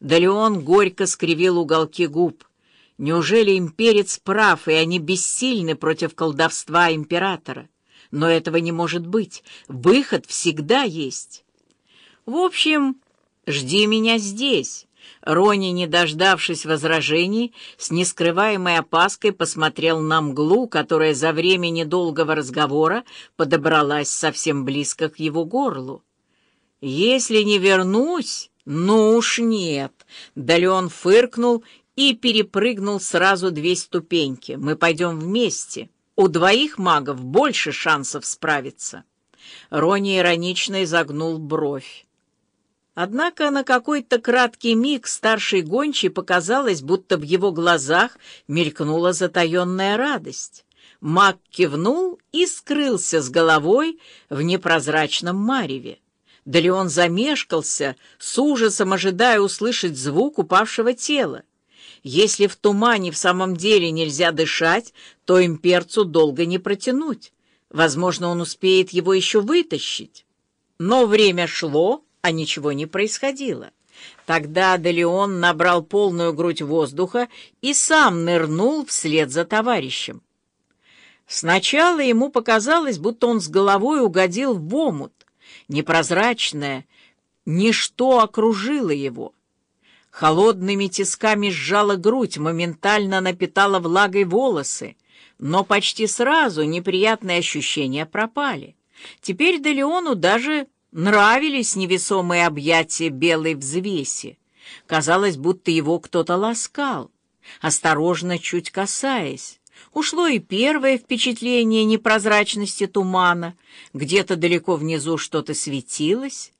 Да Леон горько скривил уголки губ. Неужели имперец прав, и они бессильны против колдовства императора? Но этого не может быть. Выход всегда есть. В общем, жди меня здесь. Рони, не дождавшись возражений, с нескрываемой опаской посмотрел на мглу, которая за время недолгого разговора подобралась совсем близко к его горлу. «Если не вернусь, ну уж нет!» Да Леон фыркнул и перепрыгнул сразу две ступеньки. «Мы пойдем вместе. У двоих магов больше шансов справиться». Рони иронично изогнул бровь. Однако на какой-то краткий миг старшей гончей показалось, будто в его глазах мелькнула затаенная радость. Маг кивнул и скрылся с головой в непрозрачном мареве. Да ли он замешкался, с ужасом ожидая услышать звук упавшего тела. Если в тумане в самом деле нельзя дышать, то имперцу долго не протянуть. Возможно, он успеет его еще вытащить. Но время шло, а ничего не происходило. Тогда Делеон набрал полную грудь воздуха и сам нырнул вслед за товарищем. Сначала ему показалось, будто он с головой угодил в омут. Непрозрачное ничто окружило его. Холодными тисками сжала грудь, моментально напитала влагой волосы, но почти сразу неприятные ощущения пропали. Теперь Делеону даже Нравились невесомые объятия белой взвеси. Казалось, будто его кто-то ласкал, осторожно чуть касаясь. Ушло и первое впечатление непрозрачности тумана. Где-то далеко внизу что-то светилось.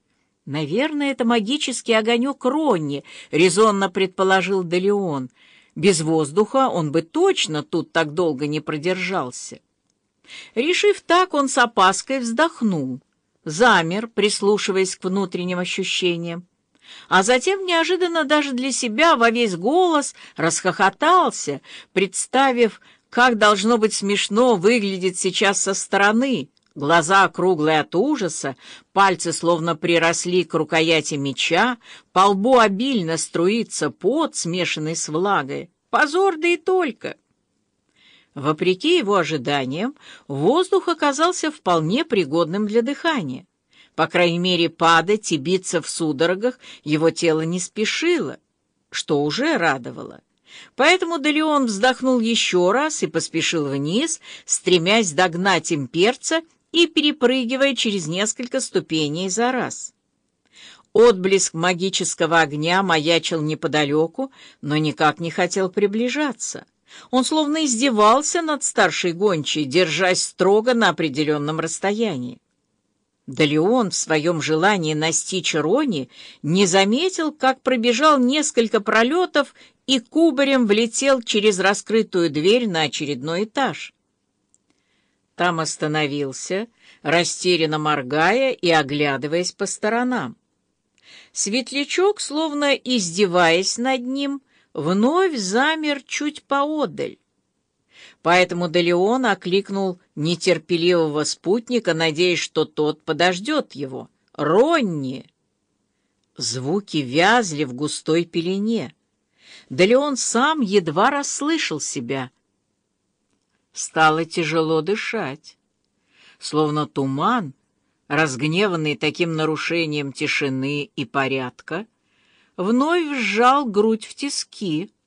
Наверное, это магический огонек Ронни, резонно предположил Делеон. Без воздуха он бы точно тут так долго не продержался. Решив так, он с опаской вздохнул замер, прислушиваясь к внутренним ощущениям, а затем неожиданно даже для себя во весь голос расхохотался, представив, как должно быть смешно выглядит сейчас со стороны. Глаза круглые от ужаса, пальцы словно приросли к рукояти меча, по лбу обильно струится пот, смешанный с влагой. Позор да и только! Вопреки его ожиданиям, воздух оказался вполне пригодным для дыхания. По крайней мере, падать и биться в судорогах его тело не спешило, что уже радовало. Поэтому Делеон вздохнул еще раз и поспешил вниз, стремясь догнать имперца и перепрыгивая через несколько ступеней за раз. Отблеск магического огня маячил неподалеку, но никак не хотел приближаться. Он словно издевался над старшей гончей, держась строго на определенном расстоянии. Да Леон в своем желании настичь Рони не заметил, как пробежал несколько пролетов и кубарем влетел через раскрытую дверь на очередной этаж. Там остановился, растерянно моргая и оглядываясь по сторонам. Светлячок, словно издеваясь над ним, вновь замер чуть поодаль. Поэтому Делеон окликнул нетерпеливого спутника, надеясь, что тот подождет его. «Ронни!» Звуки вязли в густой пелене. Делеон сам едва расслышал себя. Стало тяжело дышать. Словно туман, разгневанный таким нарушением тишины и порядка, вновь сжал грудь в тиски —